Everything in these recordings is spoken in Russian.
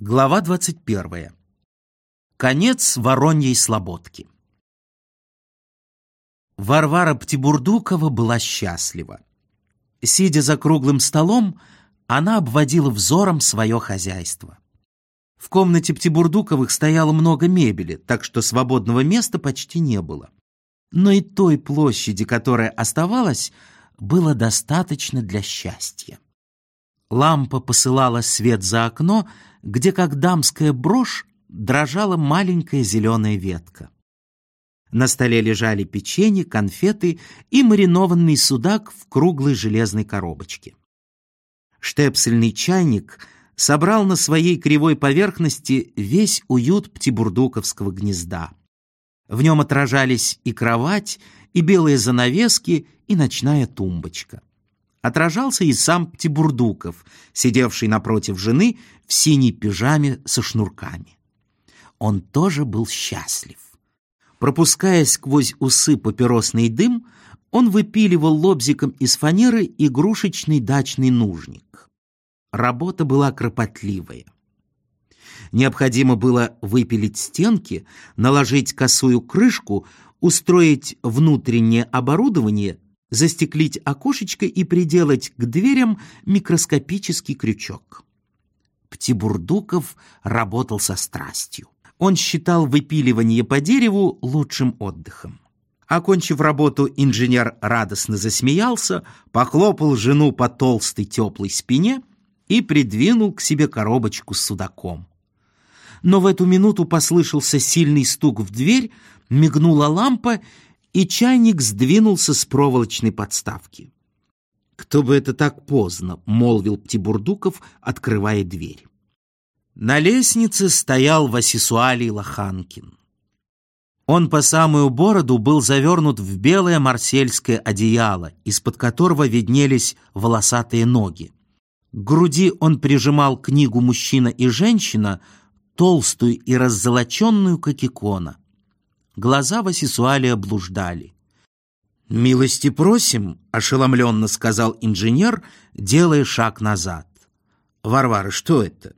Глава 21. Конец Вороньей Слободки. Варвара Птибурдукова была счастлива. Сидя за круглым столом, она обводила взором свое хозяйство. В комнате Птибурдуковых стояло много мебели, так что свободного места почти не было. Но и той площади, которая оставалась, было достаточно для счастья. Лампа посылала свет за окно, где, как дамская брошь, дрожала маленькая зеленая ветка. На столе лежали печенье, конфеты и маринованный судак в круглой железной коробочке. Штепсельный чайник собрал на своей кривой поверхности весь уют птибурдуковского гнезда. В нем отражались и кровать, и белые занавески, и ночная тумбочка отражался и сам Птибурдуков, сидевший напротив жены в синей пижаме со шнурками. Он тоже был счастлив. Пропуская сквозь усы папиросный дым, он выпиливал лобзиком из фанеры игрушечный дачный нужник. Работа была кропотливая. Необходимо было выпилить стенки, наложить косую крышку, устроить внутреннее оборудование застеклить окошечко и приделать к дверям микроскопический крючок. Птибурдуков работал со страстью. Он считал выпиливание по дереву лучшим отдыхом. Окончив работу, инженер радостно засмеялся, похлопал жену по толстой теплой спине и придвинул к себе коробочку с судаком. Но в эту минуту послышался сильный стук в дверь, мигнула лампа, и чайник сдвинулся с проволочной подставки. «Кто бы это так поздно?» — молвил Птибурдуков, открывая дверь. На лестнице стоял Васисуалий Лоханкин. Он по самую бороду был завернут в белое марсельское одеяло, из-под которого виднелись волосатые ноги. К груди он прижимал книгу «Мужчина и женщина», толстую и раззолоченную, как икона. Глаза Васисуалия блуждали. «Милости просим», — ошеломленно сказал инженер, делая шаг назад. «Варвара, что это?»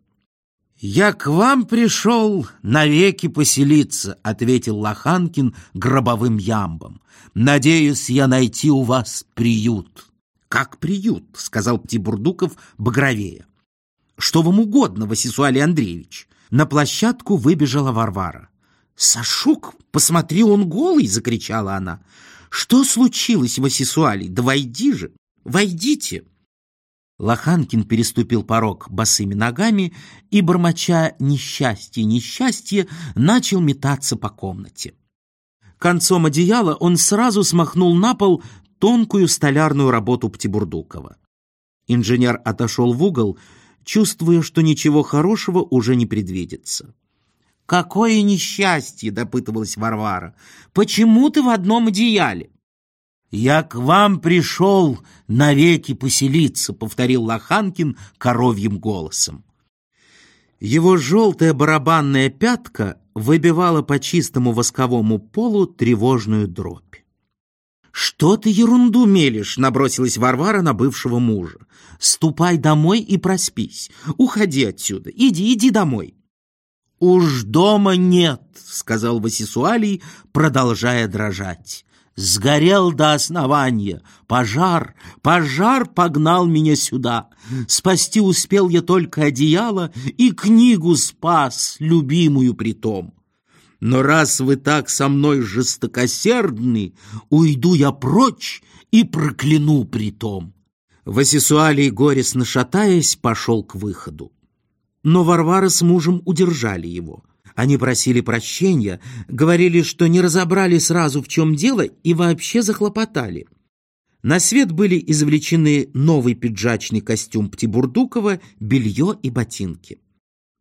«Я к вам пришел навеки поселиться», — ответил Лоханкин гробовым ямбом. «Надеюсь я найти у вас приют». «Как приют?» — сказал Птибурдуков багровея. «Что вам угодно, Васисуалий Андреевич?» На площадку выбежала Варвара. «Сашук, посмотри, он голый!» — закричала она. «Что случилось, Васисуалий? Да войди же! Войдите!» Лоханкин переступил порог босыми ногами и, бормоча «несчастье, несчастье», начал метаться по комнате. Концом одеяла он сразу смахнул на пол тонкую столярную работу Птибурдукова. Инженер отошел в угол, чувствуя, что ничего хорошего уже не предвидится. «Какое несчастье!» — допытывалась Варвара. «Почему ты в одном одеяле?» «Я к вам пришел навеки поселиться», — повторил Лоханкин коровьим голосом. Его желтая барабанная пятка выбивала по чистому восковому полу тревожную дробь. «Что ты ерунду мелешь?» — набросилась Варвара на бывшего мужа. «Ступай домой и проспись. Уходи отсюда. Иди, иди домой». «Уж дома нет», — сказал Васисуалий, продолжая дрожать. «Сгорел до основания. Пожар, пожар погнал меня сюда. Спасти успел я только одеяло и книгу спас, любимую притом. Но раз вы так со мной жестокосердны, уйду я прочь и прокляну притом». Васисуалий, горестно шатаясь, пошел к выходу. Но Варвара с мужем удержали его. Они просили прощения, говорили, что не разобрали сразу, в чем дело, и вообще захлопотали. На свет были извлечены новый пиджачный костюм Птибурдукова, белье и ботинки.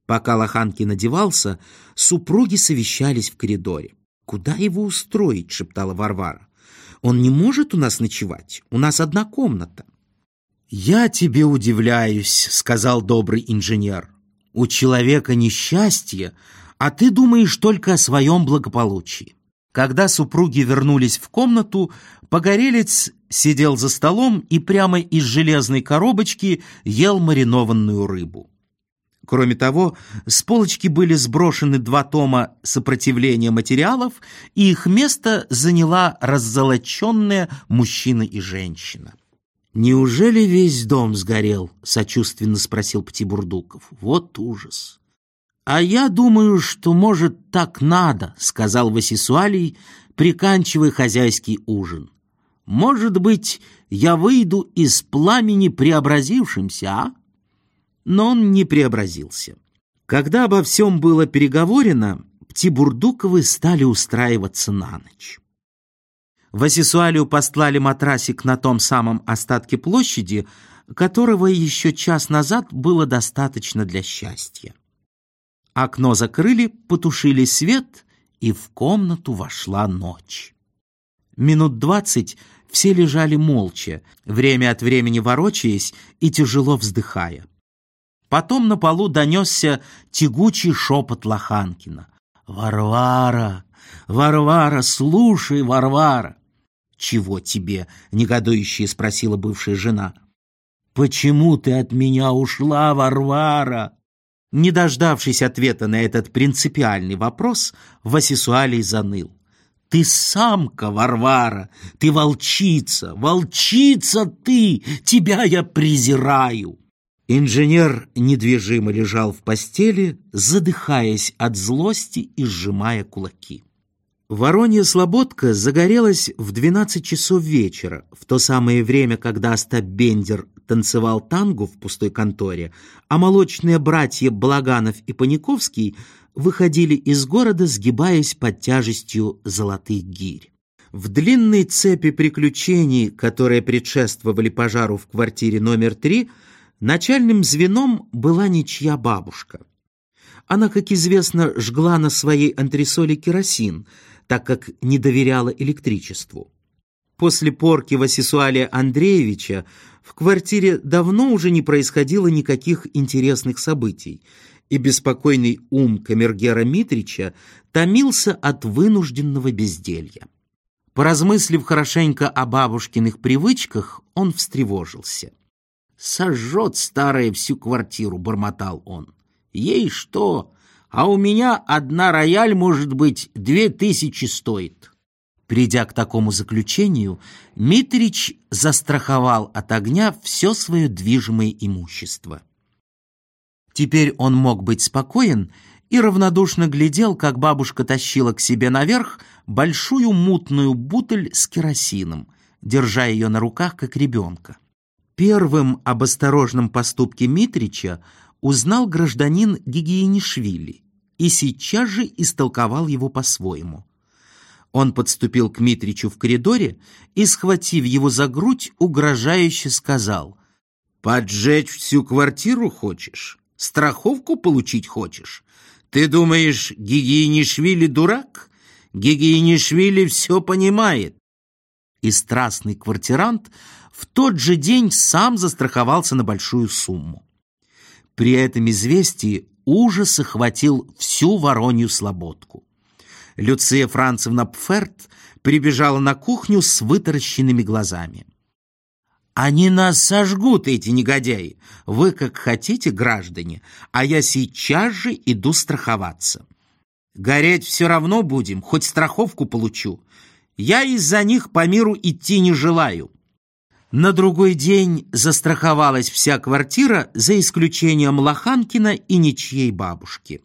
Пока Лоханки надевался, супруги совещались в коридоре. «Куда его устроить?» — шептала Варвара. «Он не может у нас ночевать. У нас одна комната». «Я тебе удивляюсь», — сказал добрый инженер. У человека несчастье, а ты думаешь только о своем благополучии. Когда супруги вернулись в комнату, Погорелец сидел за столом и прямо из железной коробочки ел маринованную рыбу. Кроме того, с полочки были сброшены два тома сопротивления материалов, и их место заняла раззолоченная мужчина и женщина. «Неужели весь дом сгорел?» — сочувственно спросил Птибурдуков. «Вот ужас!» «А я думаю, что, может, так надо», — сказал Васисуалий, приканчивая хозяйский ужин. «Может быть, я выйду из пламени преобразившимся, а?» но он не преобразился. Когда обо всем было переговорено, Птибурдуковы стали устраиваться на ночь. В Асисуалию послали матрасик на том самом остатке площади, которого еще час назад было достаточно для счастья. Окно закрыли, потушили свет, и в комнату вошла ночь. Минут двадцать все лежали молча, время от времени ворочаясь и тяжело вздыхая. Потом на полу донесся тягучий шепот Лоханкина. «Варвара! Варвара! Слушай, Варвара!» «Чего тебе?» — негодующе спросила бывшая жена. «Почему ты от меня ушла, Варвара?» Не дождавшись ответа на этот принципиальный вопрос, Васисуалий заныл. «Ты самка, Варвара! Ты волчица! Волчица ты! Тебя я презираю!» Инженер недвижимо лежал в постели, задыхаясь от злости и сжимая кулаки. Воронья слободка загорелась в 12 часов вечера, в то самое время, когда Остап Бендер танцевал тангу в пустой конторе, а молочные братья Благанов и Паниковский выходили из города, сгибаясь под тяжестью золотых гирь. В длинной цепи приключений, которые предшествовали пожару в квартире номер три, Начальным звеном была ничья бабушка. Она, как известно, жгла на своей антресоле керосин, так как не доверяла электричеству. После порки Васисуалия Андреевича в квартире давно уже не происходило никаких интересных событий, и беспокойный ум камергера Митрича томился от вынужденного безделья. Поразмыслив хорошенько о бабушкиных привычках, он встревожился. Сожжет старая всю квартиру, бормотал он. Ей что? А у меня одна рояль, может быть, две тысячи стоит. Придя к такому заключению, Митрич застраховал от огня все свое движимое имущество. Теперь он мог быть спокоен и равнодушно глядел, как бабушка тащила к себе наверх большую мутную бутыль с керосином, держа ее на руках, как ребенка. Первым об осторожном поступке Митрича узнал гражданин Гигиенишвили и сейчас же истолковал его по-своему. Он подступил к Митричу в коридоре и, схватив его за грудь, угрожающе сказал «Поджечь всю квартиру хочешь? Страховку получить хочешь? Ты думаешь, Гигиенишвили дурак? Гигиенишвили все понимает». И страстный квартирант – в тот же день сам застраховался на большую сумму. При этом известии ужас охватил всю Воронью слободку. Люция Францевна Пферт прибежала на кухню с вытаращенными глазами. «Они нас сожгут, эти негодяи! Вы как хотите, граждане, а я сейчас же иду страховаться. Гореть все равно будем, хоть страховку получу. Я из-за них по миру идти не желаю». На другой день застраховалась вся квартира, за исключением Лоханкина и ничьей бабушки.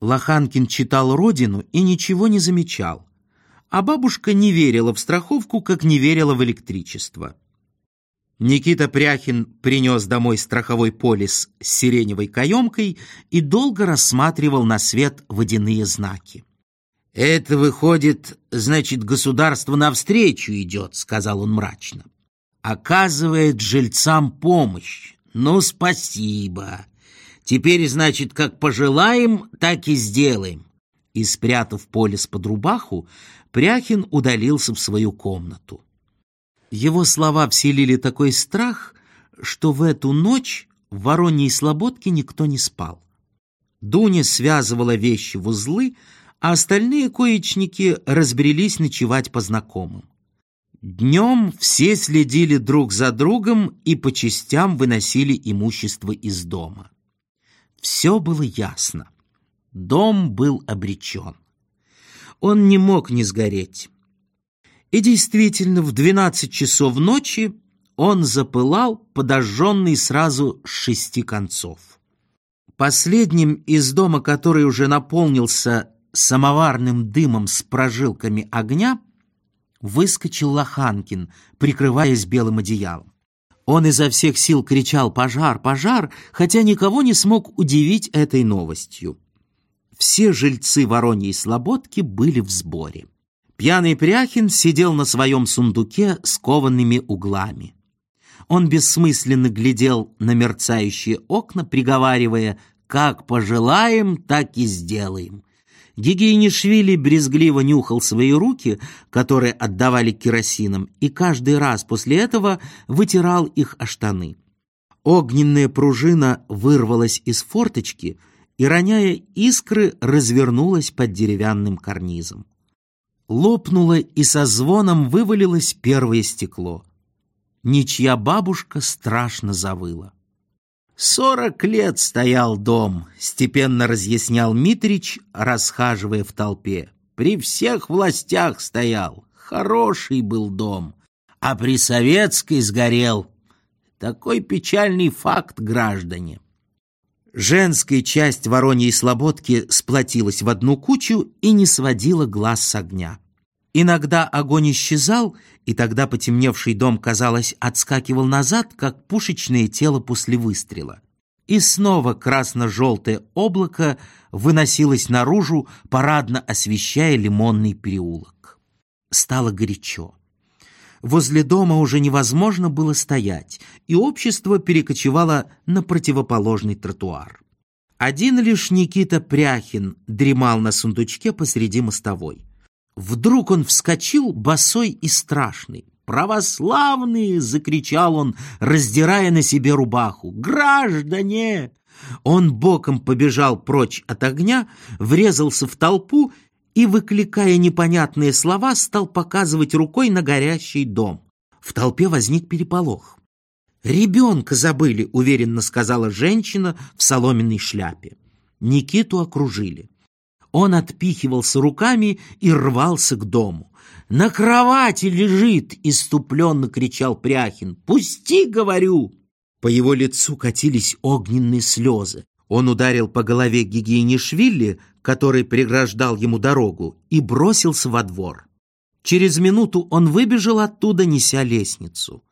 Лоханкин читал «Родину» и ничего не замечал, а бабушка не верила в страховку, как не верила в электричество. Никита Пряхин принес домой страховой полис с сиреневой каемкой и долго рассматривал на свет водяные знаки. «Это, выходит, значит, государство навстречу идет», — сказал он мрачно оказывает жильцам помощь. Ну, спасибо. Теперь, значит, как пожелаем, так и сделаем. И, спрятав полис под рубаху, Пряхин удалился в свою комнату. Его слова вселили такой страх, что в эту ночь в Вороньей Слободке никто не спал. Дуня связывала вещи в узлы, а остальные коечники разбрелись ночевать по знакомым. Днем все следили друг за другом и по частям выносили имущество из дома. Все было ясно. Дом был обречен. Он не мог не сгореть. И действительно, в двенадцать часов ночи он запылал, подожженный сразу с шести концов. Последним из дома, который уже наполнился самоварным дымом с прожилками огня, выскочил Лоханкин, прикрываясь белым одеялом. Он изо всех сил кричал «Пожар! Пожар!», хотя никого не смог удивить этой новостью. Все жильцы Вороньей Слободки были в сборе. Пьяный Пряхин сидел на своем сундуке с коваными углами. Он бессмысленно глядел на мерцающие окна, приговаривая «Как пожелаем, так и сделаем». Гигиенишвили брезгливо нюхал свои руки, которые отдавали керосином, и каждый раз после этого вытирал их о штаны. Огненная пружина вырвалась из форточки и, роняя искры, развернулась под деревянным карнизом. Лопнуло и со звоном вывалилось первое стекло. Ничья бабушка страшно завыла. «Сорок лет стоял дом», — степенно разъяснял Митрич, расхаживая в толпе. «При всех властях стоял. Хороший был дом. А при советской сгорел. Такой печальный факт, граждане». Женская часть Вороньей Слободки сплотилась в одну кучу и не сводила глаз с огня. Иногда огонь исчезал, и тогда потемневший дом, казалось, отскакивал назад, как пушечное тело после выстрела. И снова красно-желтое облако выносилось наружу, парадно освещая лимонный переулок. Стало горячо. Возле дома уже невозможно было стоять, и общество перекочевало на противоположный тротуар. Один лишь Никита Пряхин дремал на сундучке посреди мостовой. Вдруг он вскочил, босой и страшный. «Православные!» — закричал он, раздирая на себе рубаху. «Граждане!» Он боком побежал прочь от огня, врезался в толпу и, выкликая непонятные слова, стал показывать рукой на горящий дом. В толпе возник переполох. «Ребенка забыли», — уверенно сказала женщина в соломенной шляпе. Никиту окружили. Он отпихивался руками и рвался к дому. «На кровати лежит!» — иступленно кричал Пряхин. «Пусти, говорю!» По его лицу катились огненные слезы. Он ударил по голове Гигиенишвили, который преграждал ему дорогу, и бросился во двор. Через минуту он выбежал оттуда, неся лестницу.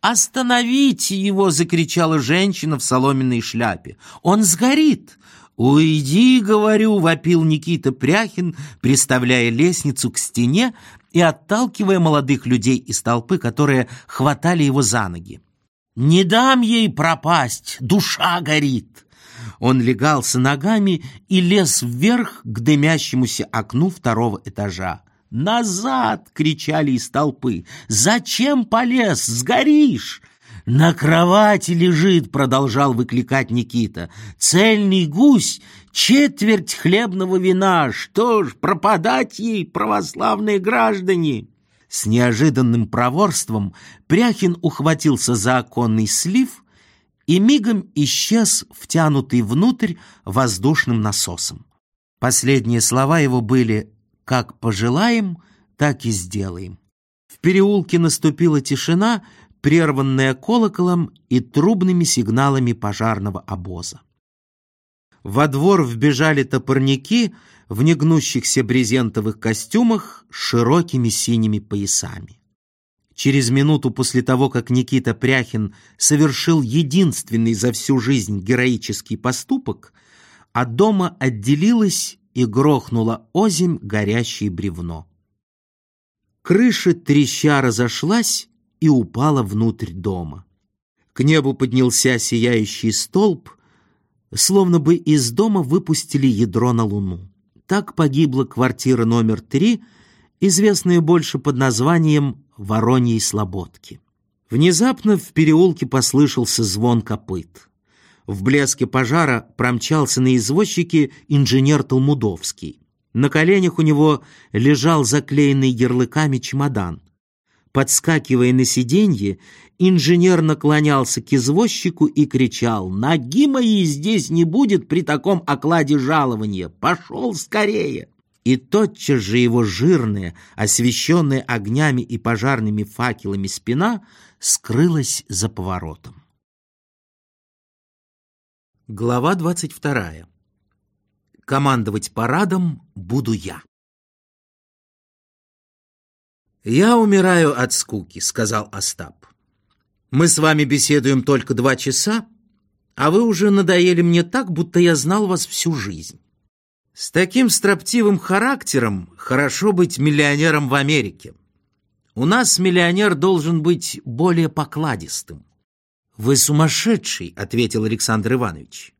«Остановите его!» — закричала женщина в соломенной шляпе. «Он сгорит! «Уйди, — говорю, — вопил Никита Пряхин, приставляя лестницу к стене и отталкивая молодых людей из толпы, которые хватали его за ноги. «Не дам ей пропасть, душа горит!» Он легался ногами и лез вверх к дымящемуся окну второго этажа. «Назад!» — кричали из толпы. «Зачем полез? Сгоришь!» «На кровати лежит», — продолжал выкликать Никита. «Цельный гусь, четверть хлебного вина. Что ж, пропадать ей, православные граждане!» С неожиданным проворством Пряхин ухватился за оконный слив и мигом исчез, втянутый внутрь воздушным насосом. Последние слова его были «как пожелаем, так и сделаем». В переулке наступила тишина, прерванная колоколом и трубными сигналами пожарного обоза. Во двор вбежали топорники в негнущихся брезентовых костюмах с широкими синими поясами. Через минуту после того, как Никита Пряхин совершил единственный за всю жизнь героический поступок, от дома отделилось и грохнуло озимь горящее бревно. Крыша треща разошлась, и упала внутрь дома. К небу поднялся сияющий столб, словно бы из дома выпустили ядро на луну. Так погибла квартира номер три, известная больше под названием Вороньей Слободки. Внезапно в переулке послышался звон копыт. В блеске пожара промчался на извозчике инженер Толмудовский. На коленях у него лежал заклеенный ярлыками чемодан. Подскакивая на сиденье, инженер наклонялся к извозчику и кричал «Ноги мои здесь не будет при таком окладе жалования! Пошел скорее!» И тотчас же его жирная, освещенная огнями и пожарными факелами спина скрылась за поворотом. Глава двадцать вторая. Командовать парадом буду я. «Я умираю от скуки», — сказал Остап. «Мы с вами беседуем только два часа, а вы уже надоели мне так, будто я знал вас всю жизнь. С таким строптивым характером хорошо быть миллионером в Америке. У нас миллионер должен быть более покладистым». «Вы сумасшедший», — ответил Александр Иванович.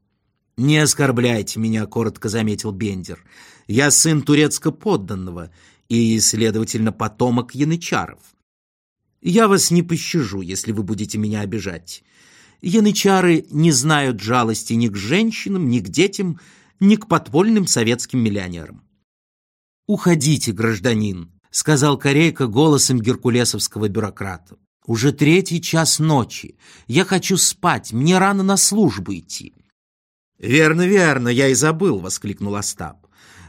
«Не оскорбляйте меня», — коротко заметил Бендер. «Я сын турецко-подданного и, следовательно, потомок янычаров. Я вас не пощажу, если вы будете меня обижать. Янычары не знают жалости ни к женщинам, ни к детям, ни к подпольным советским миллионерам. «Уходите, гражданин», — сказал Корейка голосом геркулесовского бюрократа. «Уже третий час ночи. Я хочу спать, мне рано на службу идти». «Верно, верно, я и забыл», — воскликнул Остап.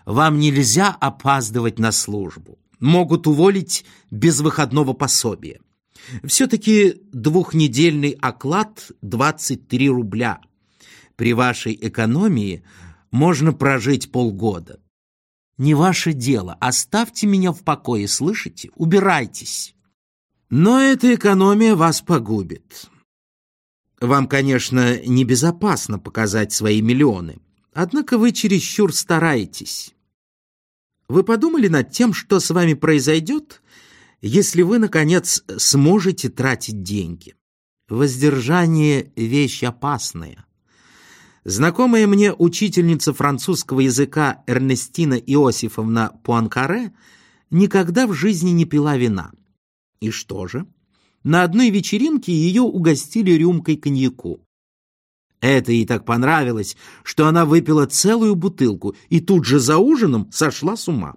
Вам нельзя опаздывать на службу. Могут уволить без выходного пособия. Все-таки двухнедельный оклад 23 рубля. При вашей экономии можно прожить полгода. Не ваше дело. Оставьте меня в покое, слышите? Убирайтесь. Но эта экономия вас погубит. Вам, конечно, небезопасно показать свои миллионы. Однако вы чересчур стараетесь. Вы подумали над тем, что с вами произойдет, если вы, наконец, сможете тратить деньги? Воздержание — вещь опасная. Знакомая мне учительница французского языка Эрнестина Иосифовна Пуанкаре никогда в жизни не пила вина. И что же? На одной вечеринке ее угостили рюмкой коньяку. Это ей так понравилось, что она выпила целую бутылку и тут же за ужином сошла с ума.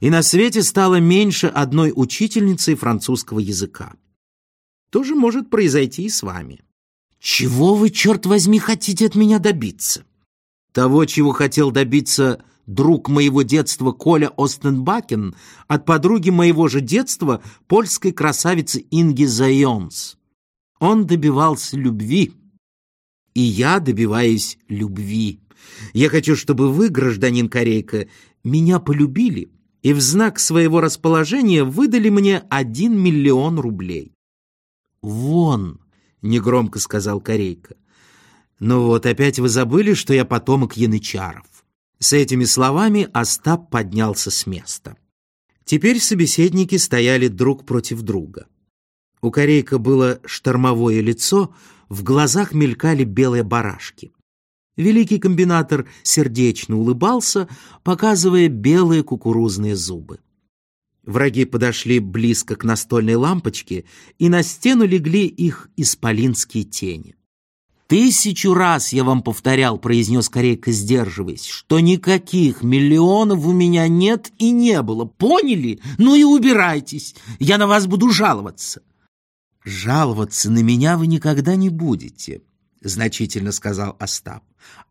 И на свете стало меньше одной учительницы французского языка. То же может произойти и с вами. Чего вы, черт возьми, хотите от меня добиться? Того, чего хотел добиться друг моего детства Коля Остенбакен от подруги моего же детства, польской красавицы Инги Зайонс. Он добивался любви, и я добиваюсь любви. Я хочу, чтобы вы, гражданин Корейка, меня полюбили и в знак своего расположения выдали мне один миллион рублей. «Вон!» — негромко сказал Корейка. «Ну вот, опять вы забыли, что я потомок янычаров». С этими словами Остап поднялся с места. Теперь собеседники стояли друг против друга. У Корейка было штормовое лицо, в глазах мелькали белые барашки. Великий комбинатор сердечно улыбался, показывая белые кукурузные зубы. Враги подошли близко к настольной лампочке, и на стену легли их исполинские тени. «Тысячу раз я вам повторял», — произнес Корейка, сдерживаясь, «что никаких миллионов у меня нет и не было. Поняли? Ну и убирайтесь, я на вас буду жаловаться». «Жаловаться на меня вы никогда не будете», — значительно сказал Остап.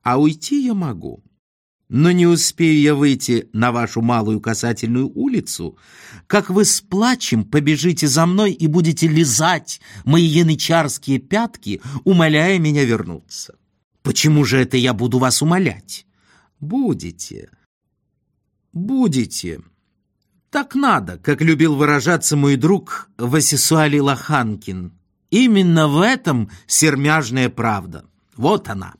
«А уйти я могу. Но не успею я выйти на вашу малую касательную улицу, как вы с плачем побежите за мной и будете лизать мои янычарские пятки, умоляя меня вернуться. Почему же это я буду вас умолять? Будете, будете». Так надо, как любил выражаться мой друг Васисуали Лоханкин. Именно в этом сермяжная правда. Вот она.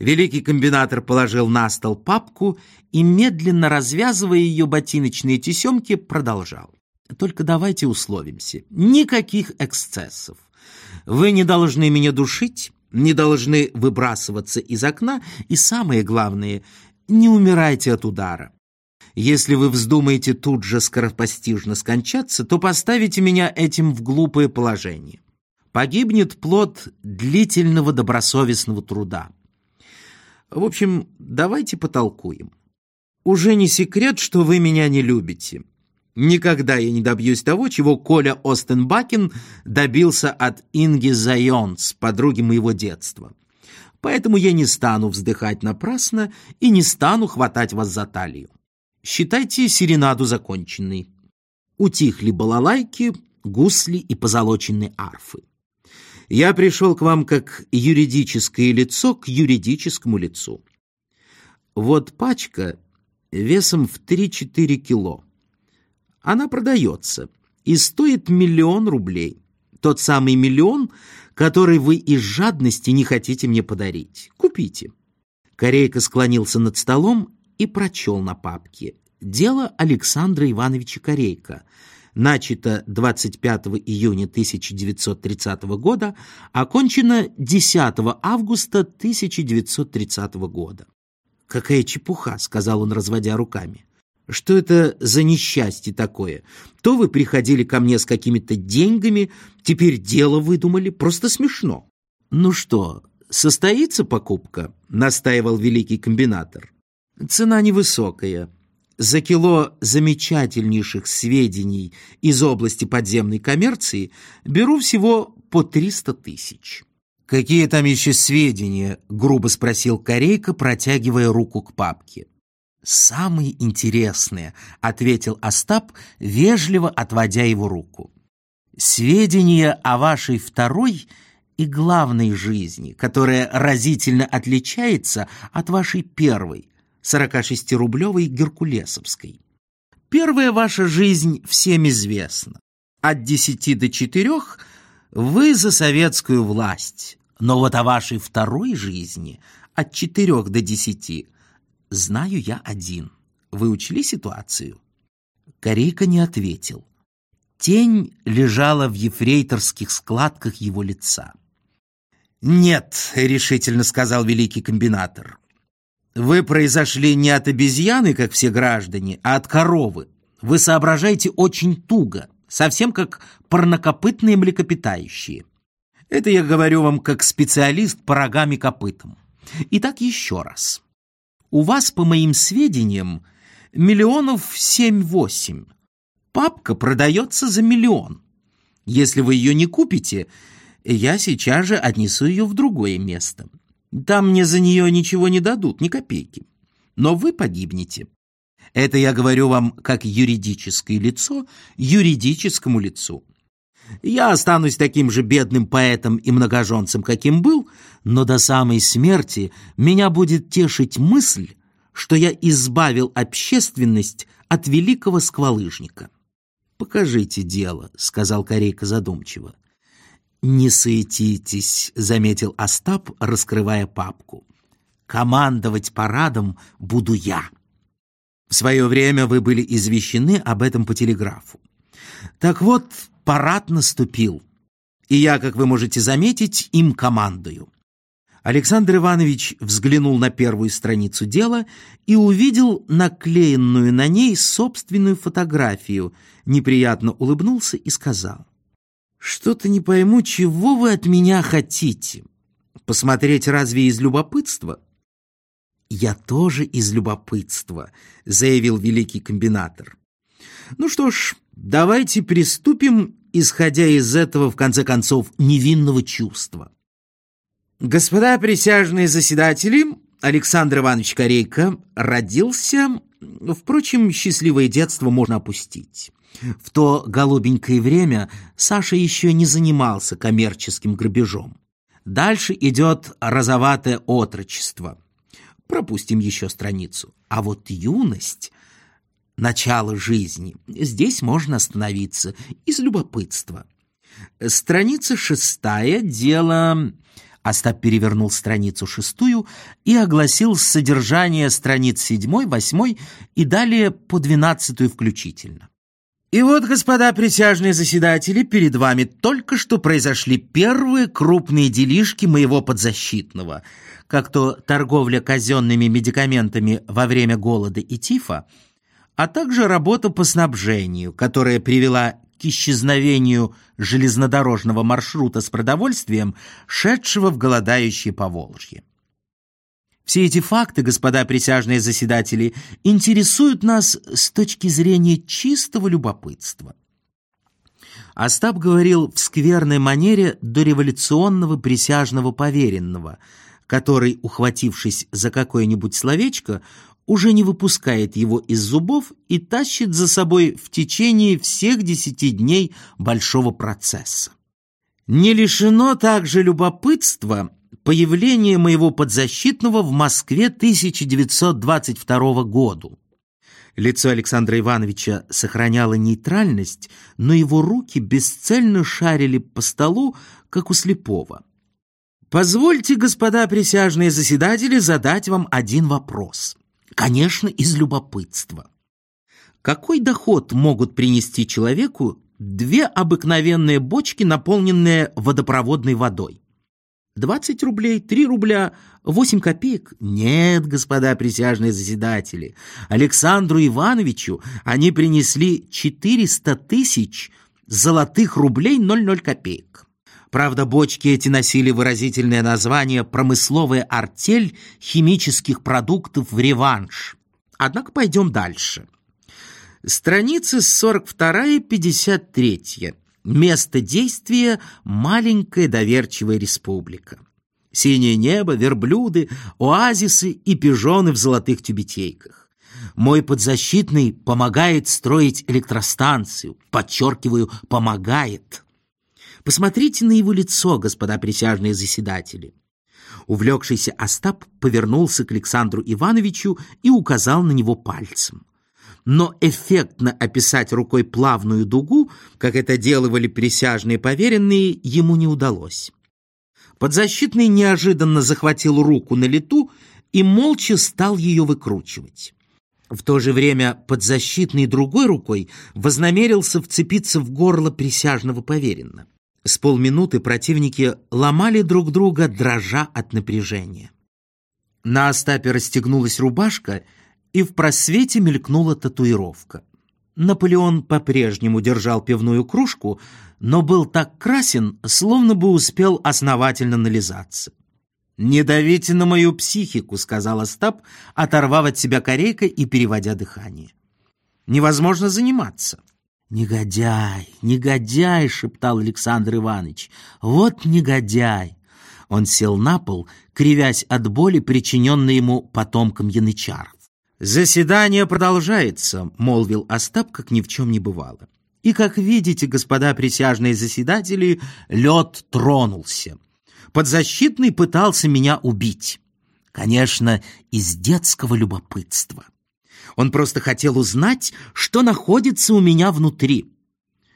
Великий комбинатор положил на стол папку и, медленно развязывая ее ботиночные тесемки, продолжал. Только давайте условимся. Никаких эксцессов. Вы не должны меня душить, не должны выбрасываться из окна, и самое главное, не умирайте от удара. Если вы вздумаете тут же скоропостижно скончаться, то поставите меня этим в глупое положение. Погибнет плод длительного добросовестного труда. В общем, давайте потолкуем. Уже не секрет, что вы меня не любите. Никогда я не добьюсь того, чего Коля Остенбакен добился от Инги Зайонс, подруги моего детства. Поэтому я не стану вздыхать напрасно и не стану хватать вас за талию. Считайте серенаду законченной. Утихли балалайки, гусли и позолоченные арфы. Я пришел к вам как юридическое лицо к юридическому лицу. Вот пачка весом в 3-4 кило. Она продается и стоит миллион рублей. Тот самый миллион, который вы из жадности не хотите мне подарить. Купите. Корейка склонился над столом и прочел на папке. Дело Александра Ивановича Корейка. Начато 25 июня 1930 года, окончено 10 августа 1930 года. «Какая чепуха», — сказал он, разводя руками. «Что это за несчастье такое? То вы приходили ко мне с какими-то деньгами, теперь дело выдумали, просто смешно». «Ну что, состоится покупка?» — настаивал великий комбинатор. «Цена невысокая. За кило замечательнейших сведений из области подземной коммерции беру всего по 300 тысяч». «Какие там еще сведения?» — грубо спросил Корейка, протягивая руку к папке. «Самые интересные», — ответил Остап, вежливо отводя его руку. «Сведения о вашей второй и главной жизни, которая разительно отличается от вашей первой, 46-рублевой геркулесовской. Первая ваша жизнь всем известна. От десяти до четырех вы за советскую власть, но вот о вашей второй жизни от четырех до десяти знаю я один. Вы учли ситуацию?» Корейка не ответил. Тень лежала в ефрейторских складках его лица. «Нет», — решительно сказал великий комбинатор, «вы произошли не от обезьяны, как все граждане, а от коровы. Вы соображаете очень туго, совсем как парнокопытные млекопитающие. Это я говорю вам как специалист по рогам и копытам. Итак, еще раз. У вас, по моим сведениям, миллионов семь-восемь. Папка продается за миллион. Если вы ее не купите, я сейчас же отнесу ее в другое место. Там мне за нее ничего не дадут, ни копейки. Но вы погибнете. Это я говорю вам как юридическое лицо юридическому лицу. Я останусь таким же бедным поэтом и многоженцем, каким был, но до самой смерти меня будет тешить мысль, что я избавил общественность от великого сквалыжника. «Покажите дело», — сказал Корейка задумчиво. «Не суетитесь», — заметил Остап, раскрывая папку. «Командовать парадом буду я». В свое время вы были извещены об этом по телеграфу. Так вот, парад наступил, и я, как вы можете заметить, им командую. Александр Иванович взглянул на первую страницу дела и увидел наклеенную на ней собственную фотографию, неприятно улыбнулся и сказал, «Что-то не пойму, чего вы от меня хотите? Посмотреть разве из любопытства?» «Я тоже из любопытства», — заявил великий комбинатор. «Ну что ж, давайте приступим исходя из этого, в конце концов, невинного чувства. Господа присяжные заседатели, Александр Иванович Корейко родился, впрочем, счастливое детство можно опустить. В то голубенькое время Саша еще не занимался коммерческим грабежом. Дальше идет розоватое отрочество. Пропустим еще страницу. А вот юность начало жизни. Здесь можно остановиться из любопытства. Страница шестая, дело... Остап перевернул страницу шестую и огласил содержание страниц седьмой, восьмой и далее по двенадцатую включительно. И вот, господа присяжные заседатели, перед вами только что произошли первые крупные делишки моего подзащитного, как то торговля казенными медикаментами во время голода и тифа, а также работа по снабжению, которая привела к исчезновению железнодорожного маршрута с продовольствием, шедшего в голодающее Поволжье. Все эти факты, господа присяжные заседатели, интересуют нас с точки зрения чистого любопытства. Остап говорил в скверной манере дореволюционного присяжного поверенного, который, ухватившись за какое-нибудь словечко, уже не выпускает его из зубов и тащит за собой в течение всех десяти дней большого процесса. Не лишено также любопытства появление моего подзащитного в Москве 1922 году. Лицо Александра Ивановича сохраняло нейтральность, но его руки бесцельно шарили по столу, как у слепого. «Позвольте, господа присяжные заседатели, задать вам один вопрос. Конечно, из любопытства. Какой доход могут принести человеку две обыкновенные бочки, наполненные водопроводной водой? 20 рублей, 3 рубля, 8 копеек? Нет, господа присяжные заседатели. Александру Ивановичу они принесли 400 тысяч золотых рублей 00 копеек. Правда, бочки эти носили выразительное название «Промысловая артель химических продуктов в реванш». Однако пойдем дальше. Страницы 42 и 53. Место действия — маленькая доверчивая республика. Синее небо, верблюды, оазисы и пижоны в золотых тюбетейках. Мой подзащитный помогает строить электростанцию. Подчеркиваю, помогает. Посмотрите на его лицо, господа присяжные заседатели. Увлекшийся Остап повернулся к Александру Ивановичу и указал на него пальцем но эффектно описать рукой плавную дугу, как это делали присяжные поверенные, ему не удалось. Подзащитный неожиданно захватил руку на лету и молча стал ее выкручивать. В то же время подзащитный другой рукой вознамерился вцепиться в горло присяжного поверенного. С полминуты противники ломали друг друга, дрожа от напряжения. На Остапе расстегнулась рубашка — и в просвете мелькнула татуировка. Наполеон по-прежнему держал пивную кружку, но был так красен, словно бы успел основательно нализаться. «Не давите на мою психику», — сказал Остап, оторвав от себя корейкой и переводя дыхание. «Невозможно заниматься». «Негодяй, негодяй!» — шептал Александр Иванович. «Вот негодяй!» Он сел на пол, кривясь от боли, причиненной ему потомкам янычаров. «Заседание продолжается», — молвил Остап, как ни в чем не бывало. «И, как видите, господа присяжные заседатели, лед тронулся. Подзащитный пытался меня убить. Конечно, из детского любопытства. Он просто хотел узнать, что находится у меня внутри.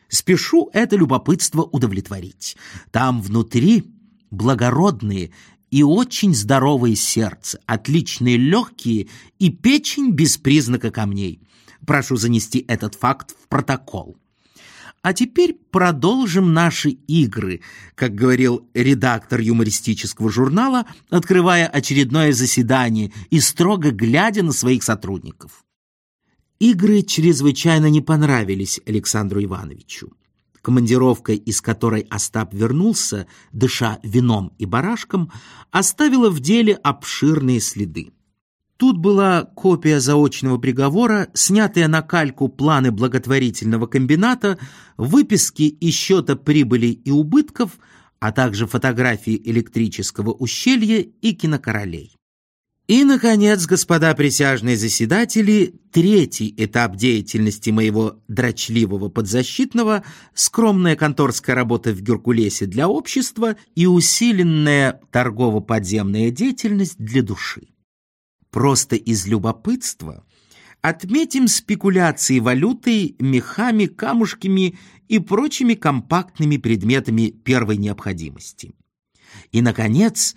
Спешу это любопытство удовлетворить. Там внутри благородные и очень здоровое сердце, отличные легкие и печень без признака камней. Прошу занести этот факт в протокол. А теперь продолжим наши игры, как говорил редактор юмористического журнала, открывая очередное заседание и строго глядя на своих сотрудников. Игры чрезвычайно не понравились Александру Ивановичу командировка, из которой Остап вернулся, дыша вином и барашком, оставила в деле обширные следы. Тут была копия заочного приговора, снятые на кальку планы благотворительного комбината, выписки и счета прибыли и убытков, а также фотографии электрического ущелья и кинокоролей. И, наконец, господа присяжные заседатели, третий этап деятельности моего дрочливого подзащитного, скромная конторская работа в Геркулесе для общества и усиленная торгово-подземная деятельность для души. Просто из любопытства отметим спекуляции валютой, мехами, камушками и прочими компактными предметами первой необходимости. И, наконец,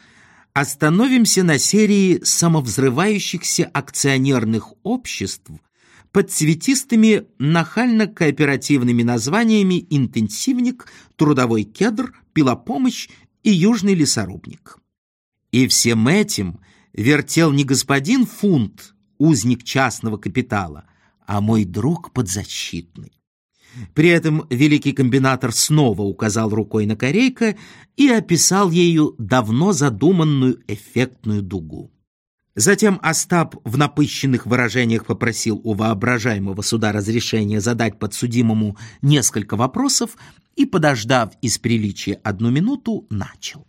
Остановимся на серии самовзрывающихся акционерных обществ под цветистыми нахально-кооперативными названиями «Интенсивник», «Трудовой кедр», «Пилопомощь» и «Южный лесорубник». И всем этим вертел не господин Фунт, узник частного капитала, а мой друг подзащитный. При этом великий комбинатор снова указал рукой на корейка и описал ею давно задуманную эффектную дугу. Затем Остап в напыщенных выражениях попросил у воображаемого суда разрешения задать подсудимому несколько вопросов и, подождав из приличия одну минуту, начал.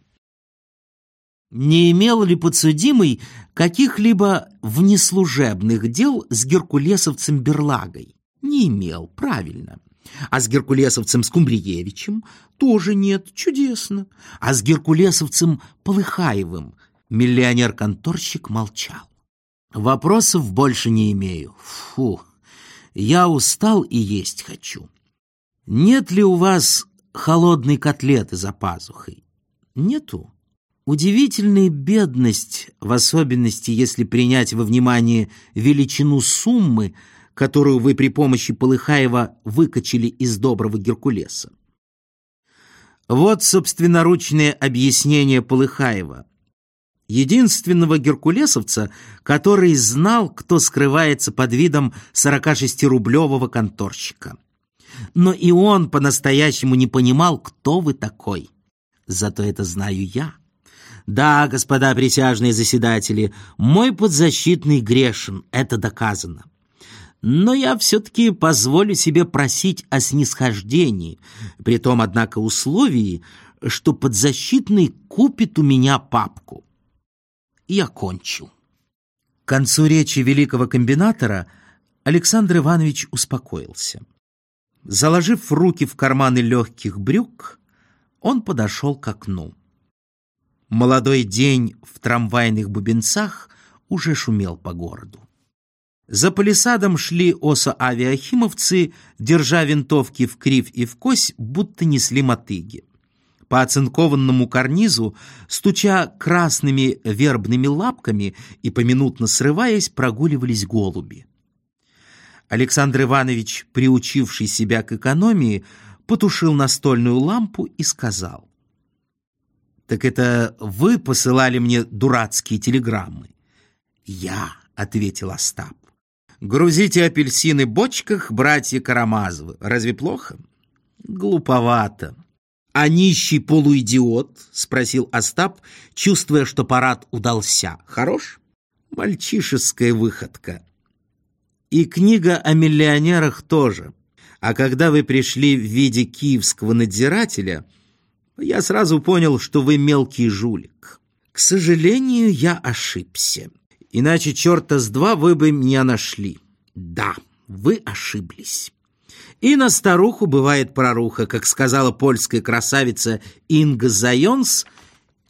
Не имел ли подсудимый каких-либо внеслужебных дел с геркулесовцем Берлагой? Не имел, правильно. А с геркулесовцем Скумбриевичем тоже нет, чудесно. А с геркулесовцем Полыхаевым Миллионер-конторщик молчал. «Вопросов больше не имею. Фу, я устал и есть хочу. Нет ли у вас холодной котлеты за пазухой? Нету? Удивительная бедность, в особенности, если принять во внимание величину суммы, которую вы при помощи Полыхаева выкачали из доброго Геркулеса. Вот собственноручное объяснение Полыхаева — единственного геркулесовца, который знал, кто скрывается под видом 46-рублевого конторщика. Но и он по-настоящему не понимал, кто вы такой. Зато это знаю я. Да, господа присяжные заседатели, мой подзащитный грешен, это доказано. Но я все-таки позволю себе просить о снисхождении, при том, однако, условии, что подзащитный купит у меня папку и окончил. К концу речи великого комбинатора Александр Иванович успокоился. Заложив руки в карманы легких брюк, он подошел к окну. Молодой день в трамвайных бубенцах уже шумел по городу. За палисадом шли осо-авиахимовцы, держа винтовки в крив и в кось, будто несли мотыги. По оцинкованному карнизу, стуча красными вербными лапками и поминутно срываясь, прогуливались голуби. Александр Иванович, приучивший себя к экономии, потушил настольную лампу и сказал. «Так это вы посылали мне дурацкие телеграммы?» «Я», — ответил Остап. «Грузите апельсины в бочках, братья Карамазовы. Разве плохо?» «Глуповато», «А нищий полуидиот?» — спросил Остап, чувствуя, что парад удался. «Хорош?» «Мальчишеская выходка». «И книга о миллионерах тоже. А когда вы пришли в виде киевского надзирателя, я сразу понял, что вы мелкий жулик. К сожалению, я ошибся. Иначе черта с два вы бы меня нашли. Да, вы ошиблись». И на старуху бывает проруха, как сказала польская красавица Инга Зайонс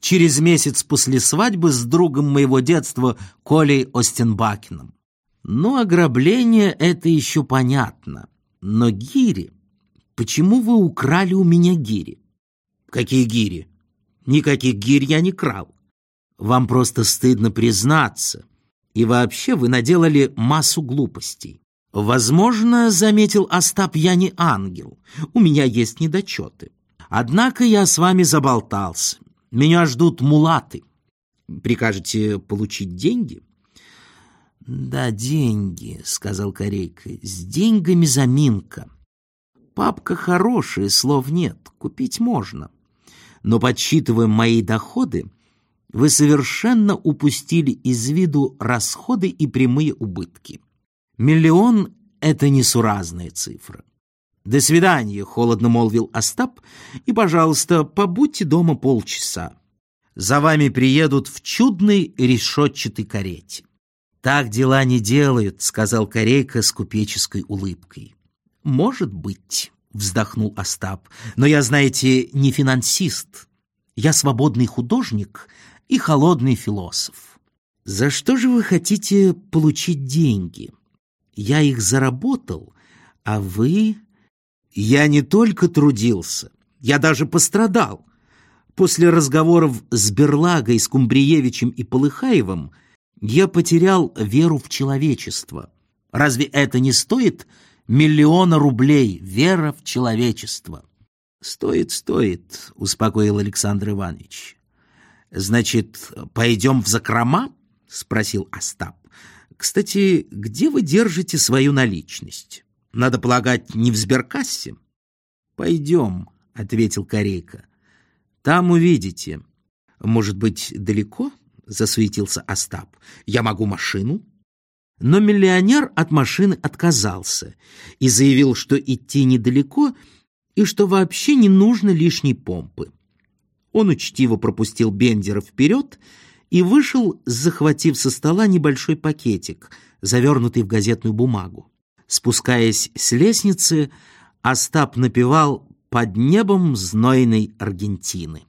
через месяц после свадьбы с другом моего детства Колей Остенбакиным. Ну, ограбление — это еще понятно. Но гири... Почему вы украли у меня гири? Какие гири? Никаких гирь я не крал. Вам просто стыдно признаться. И вообще вы наделали массу глупостей. Возможно, заметил Остап, я не ангел. У меня есть недочеты. Однако я с вами заболтался. Меня ждут мулаты. Прикажете получить деньги? Да, деньги, сказал Корейка. С деньгами заминка. Папка хорошая, слов нет, купить можно. Но подсчитывая мои доходы, вы совершенно упустили из виду расходы и прямые убытки. Миллион — это несуразная цифра. «До свидания», — холодно молвил Остап, «и, пожалуйста, побудьте дома полчаса. За вами приедут в чудной решетчатой карете». «Так дела не делают», — сказал Корейка с купеческой улыбкой. «Может быть», — вздохнул Остап, «но я, знаете, не финансист. Я свободный художник и холодный философ. За что же вы хотите получить деньги?» Я их заработал, а вы... Я не только трудился, я даже пострадал. После разговоров с Берлагой, с Кумбриевичем и Полыхаевым я потерял веру в человечество. Разве это не стоит миллиона рублей, вера в человечество? Стоит, стоит, успокоил Александр Иванович. Значит, пойдем в закрома? Спросил Остап. Кстати, где вы держите свою наличность? Надо полагать, не в сберкассе? Пойдем, ответил Корейка. Там увидите. Может быть, далеко? — засуетился Остап. «Я могу машину?» Но миллионер от машины отказался и заявил, что идти недалеко и что вообще не нужно лишней помпы. Он учтиво пропустил Бендера вперед и вышел, захватив со стола небольшой пакетик, завернутый в газетную бумагу. Спускаясь с лестницы, Остап напевал «Под небом знойной Аргентины».